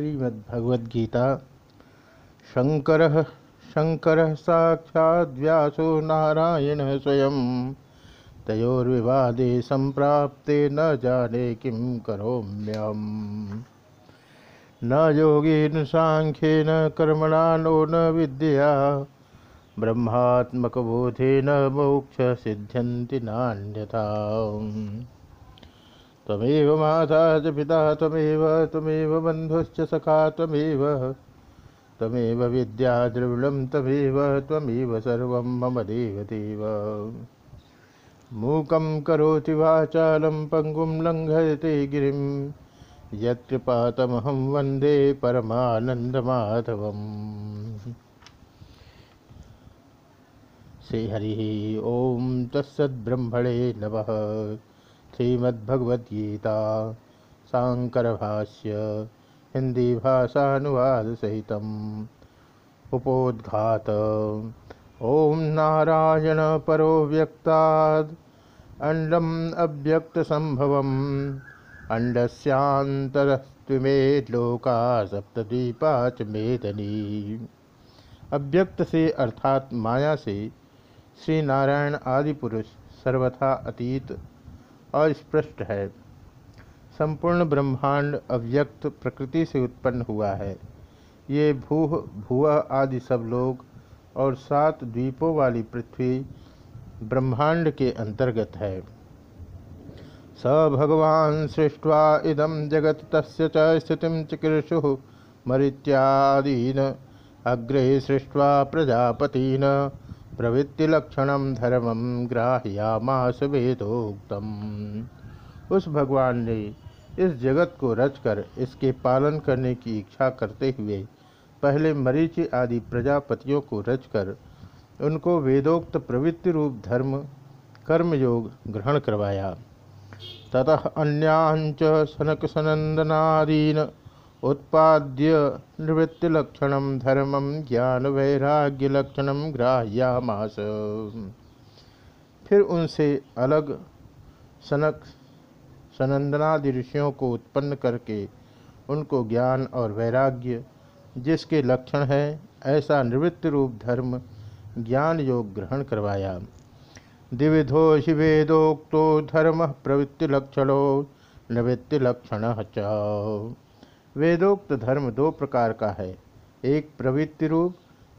श्रीमद्भगवद्गीता। शंकर शंकर साक्षात् व्यासो नारायण स्वयं। तयोर्विवादे संप्राप्ते न जाने किं करोम्यहम्। न योगेन साङ्ख्येन कर्मणा नो न विद्यया ब्रह्मात्मकबोधेन मोक्षसिद्ध्यन्ति नान्यथा। त्वमेव माता च पिता त्वमेव त्वमेव बन्धुश्च सखा, त्वमेव। त्वमेव विद्या द्रविणं तमेव त्वमेव सर्वं मम देवदेव। मूकं करोति वाचालं, पङ्गुं लङ्घयते गिरिं। यत्कृपातमहं वंदे परमानन्दमाधवम्। श्रीहरिः ॐ तत्सद्ब्रह्मणे नमः। श्रीमद्भगवद्गीता शाङ्करभाष्य हिन्दीभाषानुवादसहितम्। उपोद्घात। ॐ नारायण परो व्यक्ताद् अण्डम् अव्यक्तसम्भवम्। अण्डस्यान्तरस्त्विमे लोका सप्तद्वीपा च मेदनी। अव्यक्त से अर्थात माया से श्री नारायण आदि पुरुष सर्वथा अतीत अस्पृष्ट है। संपूर्ण ब्रह्मांड अव्यक्त प्रकृति से उत्पन्न हुआ है। ये भूह, भुआ आदि सब लोग और सात द्वीपों वाली पृथ्वी ब्रह्मांड के अंतर्गत है। स भगवान सृष्ट्वा इदम जगत तस्य च स्थितिं चिकीर्षु मरीत्यादीन। अग्रे सृष्ट्वा प्रजापतीन। प्रवृत्तिलक्षण धर्मम ग्राह्यामास वेदोक्तम। उस भगवान ने इस जगत को रचकर इसके पालन करने की इच्छा करते हुए पहले मरीचि आदि प्रजापतियों को रचकर उनको वेदोक्त प्रवृत्ति रूप धर्म, कर्मयोग ग्रहण करवाया। ततः अन्यांच सनक सनंदनादीन उत्पाद्य निवृत्तिलक्षण धर्म ज्ञान वैराग्यलक्षण ग्राह्यामास। फिर उनसे अलग सनक सनंदनादि ऋषियों को उत्पन्न करके उनको ज्ञान और वैराग्य, जिसके लक्षण है, ऐसा निवृत्ति रूप धर्म ज्ञान योग ग्रहण करवाया। द्विविधो शिवेदोक्तो धर्म प्रवृत्ति प्रवृत्तिलक्षणो निवृत्तिलक्षण च। वेदोक्त धर्म दो प्रकार का है, एक प्रवृत्ति रूप,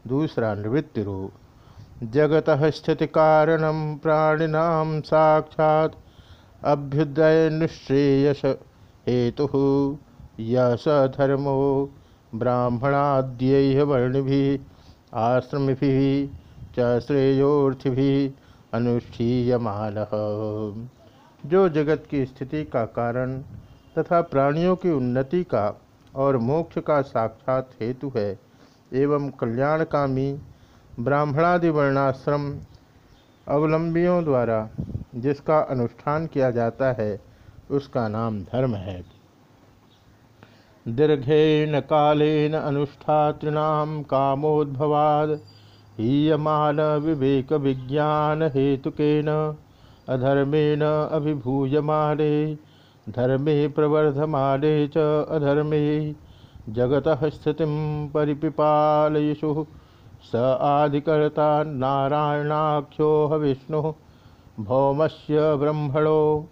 दूसरा निवृत्ति रूप। जगत स्थिति कारण प्राणिनाम साक्षात अभ्युदय निश्रेयस हेतु यह स धर्मो ब्राह्मणाद्य वर्ण भी आश्रम भी च श्रेयोर्थि अनुष्ठीयमान। जो जगत की स्थिति का कारण तथा प्राणियों की उन्नति का और मोक्ष का साक्षात हेतु है। एवं कल्याणकामी ब्राह्मणादि वर्णाश्रम अवलंबियों द्वारा जिसका अनुष्ठान किया जाता है, उसका नाम धर्म है। दीर्घेन कालेन अनुष्ठातृणाम कामोद्भवाद, हीयमान विवेक विज्ञान हेतुकेन, अधर्मेण अभिभूयमाने धर्मे प्रवर्धमाने च अधर्मे। जगत स्थिति स आदिकर्ता नारायणाख्यो विष्णु भौमस्य ब्रह्मणो।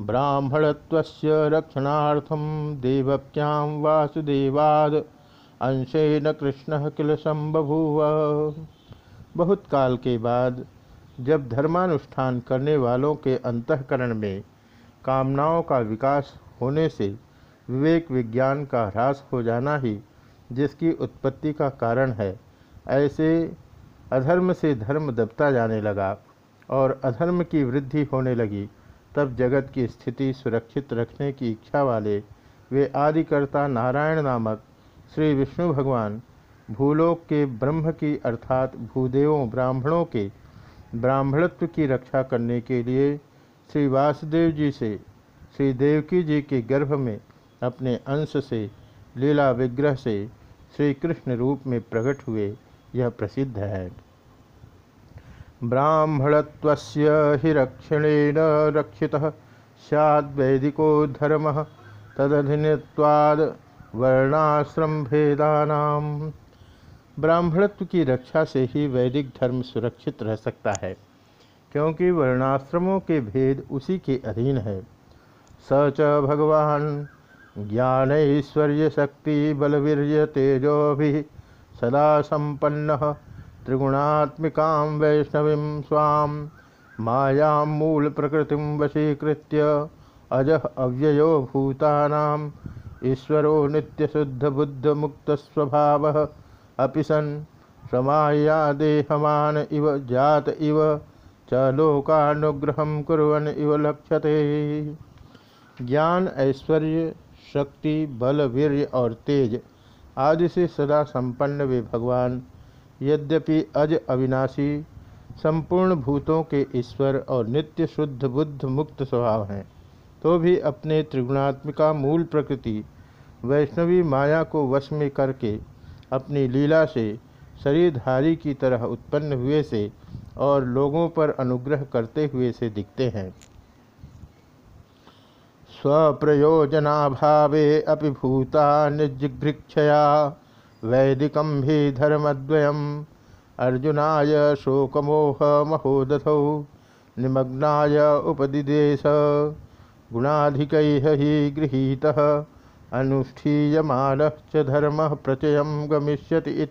ब्राह्मणत्वस्य रक्षणार्थं देवक्यां वासुदेवाद। अंशेन कृष्ण किल संबभूव। बहुत काल के बाद, जब धर्मानुष्ठान करने वालों के अंतकरण में कामनाओं का विकास होने से विवेक विज्ञान का ह्रास हो जाना ही जिसकी उत्पत्ति का कारण है। ऐसे अधर्म से धर्म दबता जाने लगा और अधर्म की वृद्धि होने लगी, तब जगत की स्थिति सुरक्षित रखने की इच्छा वाले वे आदिकर्ता नारायण नामक श्री विष्णु भगवान भूलोक के ब्रह्म की अर्थात भूदेवों ब्राह्मणों के ब्राह्मणत्व की रक्षा करने के लिए श्री वासुदेव जी से, श्री देवकी जी के गर्भ में अपने अंश से, लीला विग्रह से श्री कृष्ण रूप में प्रकट हुए यह प्रसिद्ध है। ब्राह्मणत्वस्य हि रक्षणेन रक्षितः स्याद्वैदिको धर्म तदधिनत्वाद वर्णाश्रम भेदानाम। ब्राह्मणत्व की रक्षा से ही वैदिक धर्म सुरक्षित रह सकता है। क्योंकि वर्णाश्रमों के भेद उसी के अधीन है। स च भगवान ज्ञान ऐश्वर्य शक्ति बलवीर्य तेजो भी सदा संपन्न त्रिगुणात्मिका वैष्णवी स्वाम माया मूल प्रकृति वशीकृत अज अव्ययो भूतानाम ईश्वरो मुक्त स्वभाव अपि सन्। इव, जात इव। च लोकानुग्रह कुरन इव लक्ष्यते। ज्ञान, ऐश्वर्य, शक्ति, बल, वीर्य और तेज आदि से सदा संपन्न वे भगवान। यद्यपि अज अविनाशी, संपूर्ण भूतों के ईश्वर और नित्य शुद्ध बुद्ध मुक्त स्वभाव हैं तो भी अपने त्रिगुणात्मिका मूल प्रकृति, वैष्णवी माया को वश में करके अपनी लीला से शरीरधारी की तरह उत्पन्न हुए से और लोगों पर अनुग्रह करते हुए से दिखते हैं। स्वप्रयोजनाभावे अपि भूता निजिघृक्षया वैदिकम भी धर्मद्वयम। अर्जुनाय शोकमोह महोदथौ निमग्नाय उपदिदेश। गुणाधिक ही गृहीतः अनुष्ठीयमान धर्म प्रचय गमिष्यति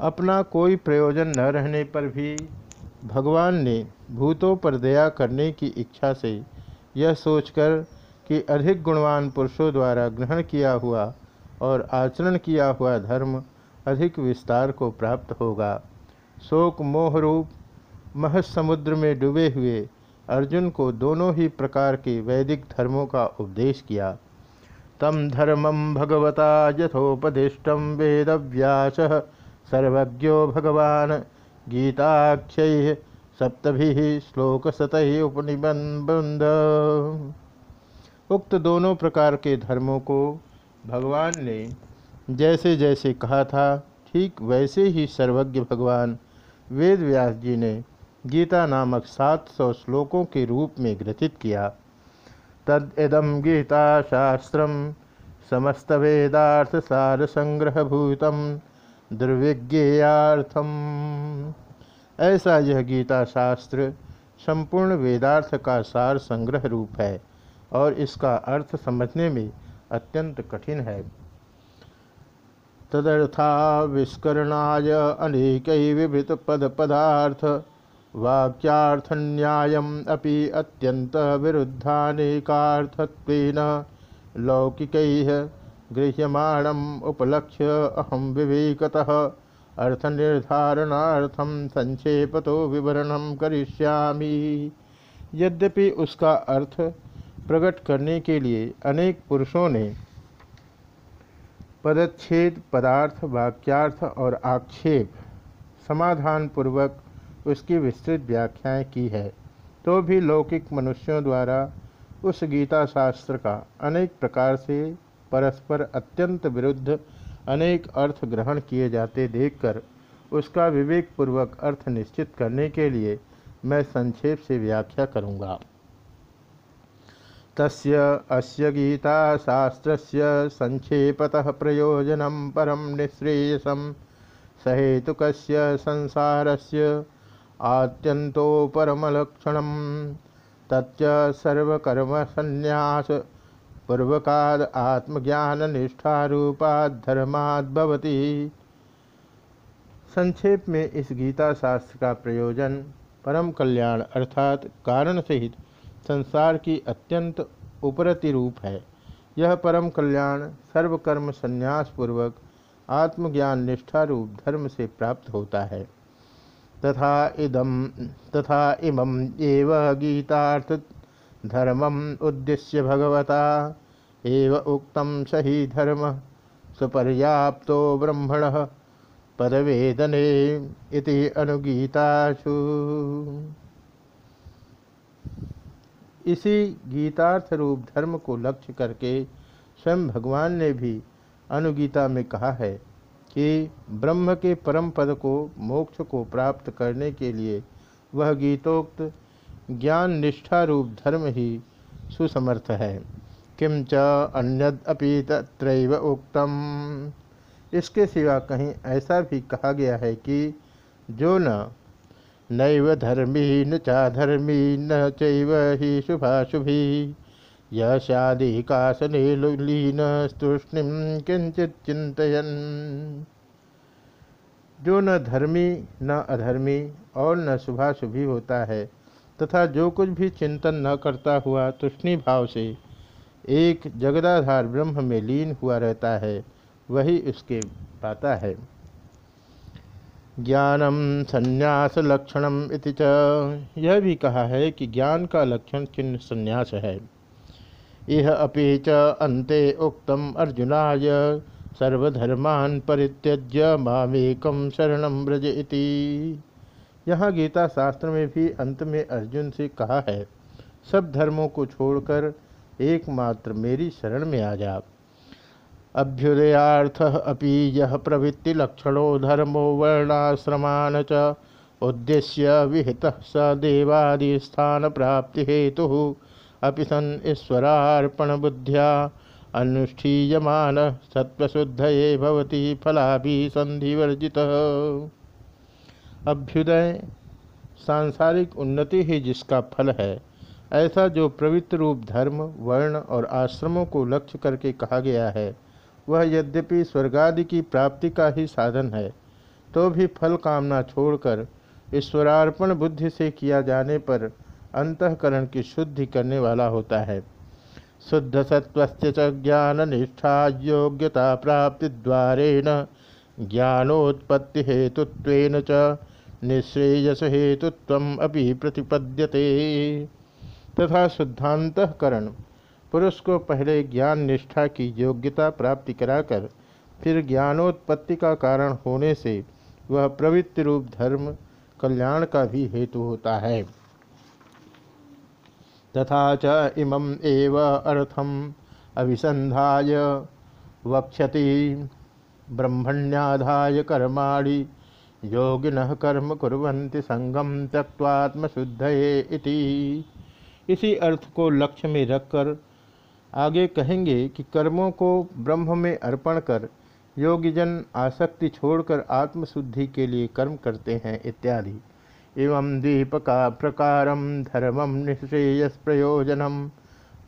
अपना कोई प्रयोजन न रहने पर भी भगवान ने भूतों पर दया करने की इच्छा से यह सोचकर कि अधिक गुणवान पुरुषों द्वारा ग्रहण किया हुआ और आचरण किया हुआ धर्म अधिक विस्तार को प्राप्त होगा। शोक मोह रूप महसमुद्र में डूबे हुए अर्जुन को दोनों ही प्रकार के वैदिक धर्मों का उपदेश किया। तम धर्मम भगवता यथोपदिष्टम वेद व्यास सर्वज्ञो भगवान गीताख्य सप्तभि श्लोक सतह उपनिबंध उक्त दोनों प्रकार के धर्मों को भगवान ने जैसे जैसे कहा था, ठीक वैसे ही सर्वज्ञ भगवान वेद व्यास जी ने गीता नामक सात सौ श्लोकों के रूप में ग्रथित किया। तद इदम गीता शास्त्र समस्त वेदार्थ सार संग्रह भूतम दुर्विज्ञेयार्थम। ऐसा यह गीता शास्त्र संपूर्ण वेदार्थ का सार संग्रह रूप है और इसका अर्थ समझने में अत्यंत कठिन है। तदर्था तदर्थाविष्करणाय अनेक विभित पद पदार्थ, वाक्यार्थन्यायम् अपि अत्यंत विरुद्धानेकार्थत्वेन लौकिकैः गृह्यमाणम् उपलक्ष्य अहम विवेकतः। अर्थनिर्धारणार्थम संक्षेपतो विवरणम करिष्यामि। यद्यपि उसका अर्थ प्रकट करने के लिए अनेक पुरुषों ने पदच्छेद, पदार्थ, वाक्यार्थ और आक्षेप समाधान पूर्वक उसकी विस्तृत व्याख्याएँ की है तो भी लौकिक मनुष्यों द्वारा उस गीता शास्त्र का अनेक प्रकार से परस्पर अत्यंत विरुद्ध अनेक अर्थ ग्रहण किए जाते देखकर उसका विवेकपूर्वक अर्थ निश्चित करने के लिए मैं संक्षेप से व्याख्या करूँगा। तस्य अस्य गीता शास्त्रस्य संक्षेपतः प्रयोजनं परम निःश्रेयसं। संसारस्य आत्यंतो परमलक्षण। तच्च सर्वकर्मसन्यास पूर्वकाद आत्मज्ञान निष्ठारूपाद धर्माद्भवती संक्षेप में इस गीता शास्त्र का प्रयोजन परम कल्याण अर्थात कारण सहित संसार की अत्यंत उपरति रूप है। यह परम कल्याण सर्वकर्म संन्यास पूर्वक आत्मज्ञान निष्ठा रूप धर्म से प्राप्त होता है। तथा इदम तथा इमं एव गीतार्थ धर्मम उद्देश्य भगवता। एव उक्तम सही धर्म। सुपर्याप्तो ब्रह्मण। पदवेदने इति अनुगीताशु इसी गीतार्थ रूप धर्म को लक्ष्य करके स्वयं भगवान ने भी अनुगीता में कहा है कि ब्रह्म के परम पद को, मोक्ष को प्राप्त करने के लिए वह गीतोक्त ज्ञान निष्ठा रूप धर्म ही सुसमर्थ है। किम च अन्यदपि तत्रैव उक्तम। इसके सिवा कहीं ऐसा भी कहा गया है कि जो न नैव धर्मी न चाधर्मी न चैव ही शुभाशुभी यदि कासने लीन तूष्णिम किंचित चिंतन जो न धर्मी न अधर्मी और न शुभाशुभी होता है तथा जो कुछ भी चिंतन न करता हुआ तुष्णी भाव से एक जगदाधार ब्रह्म में लीन हुआ रहता है, वही उसके पाता है। ज्ञानम संन्यास लक्षणम इति च। यह भी कहा है कि ज्ञान का लक्षण चिन्ह संन्यास है। यह अपि च अन्ते उक्तम अर्जुनाय, सर्वधर्मान परित्यज्य मामेकम शरण ब्रज इति यहाँ गीता शास्त्र में भी अंत में अर्जुन से कहा है, सब धर्मों को छोड़कर एकमात्र मेरी शरण में आ जा। अभ्युदयाथ अपि यह प्रवृत्ति लक्षणों धर्मो वर्णाश्रमान च, उद्देश्य विहित स देवादिस्थान प्राप्ति हेतु अभी सन ईश्वरार्पण बुद्धिया अनुष्ठीयमान सत्वशुद्ध भवती फलाभि संधिवर्जित अभ्युदय, सांसारिक उन्नति ही जिसका फल है। ऐसा जो पवित्र रूप धर्म, वर्ण और आश्रमों को लक्ष्य करके कहा गया है, वह यद्यपि स्वर्गादि की प्राप्ति का ही साधन है तो भी फल कामना छोड़कर ईश्वरार्पण बुद्धि से किया जाने पर अंतकरण की शुद्धि करने वाला होता है। शुद्ध सत्व ज्ञान निष्ठा योग्यता प्राप्ति द्वारेण ज्ञानोत्पत्ति हेतुत्वेन च निश्रेयस हेतुत्व अभी प्रतिपद्यते। तथा शुद्धांतकरण पुरुष को पहले ज्ञान निष्ठा की योग्यता प्राप्ति कराकर, फिर ज्ञानोत्पत्ति का कारण होने से वह प्रवृत्ति रूप धर्म कल्याण का भी हेतु होता है। तथा च इमं एव अर्थम अभिसंधाय। वक्षति ब्रह्मण्याधाय कर्माणि योगिन कर्म कुरंति संगम त्यक्वात्मशुद्ध इति। इसी अर्थ को लक्ष्य में रखकर आगे कहेंगे कि कर्मों को ब्रह्म में अर्पण कर योगीजन आसक्ति छोड़कर आत्मशुद्धि के लिए कर्म करते हैं इत्यादि। एवं दीपका प्रकार धर्म निश्रेयस प्रयोजनम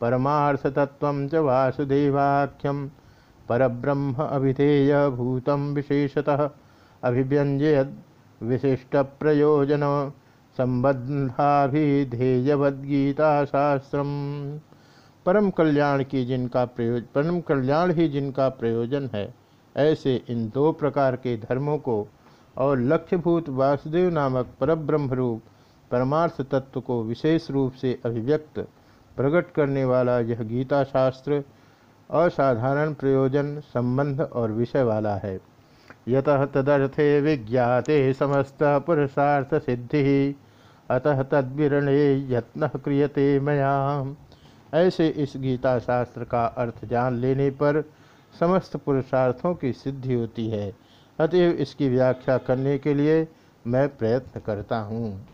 परमार्थतत्व च वासुदेवाख्यम परब्रह्म अभिधेय भूतम विशेषतः अभिव्यंजयद विशिष्ट प्रयोजन संबंधाभिधेयवद्गीता शास्त्रम परम कल्याण की जिनका प्रयोजन परम कल्याण ही जिनका प्रयोजन है, ऐसे इन दो प्रकार के धर्मों को और लक्ष्यभूत वासुदेव नामक परब्रह्म रूप परमार्थ तत्व को विशेष रूप से अभिव्यक्त, प्रकट करने वाला यह गीता शास्त्र असाधारण प्रयोजन, संबंध और विषय वाला है। यतः तदर्थे विज्ञाते समस्त पुरुषार्थ सिद्धि अतः तद्विरणे यत्न क्रियते मया। ऐसे इस गीता शास्त्र का अर्थ जान लेने पर समस्त पुरुषार्थों की सिद्धि होती है। अतएव इसकी व्याख्या करने के लिए मैं प्रयत्न करता हूँ।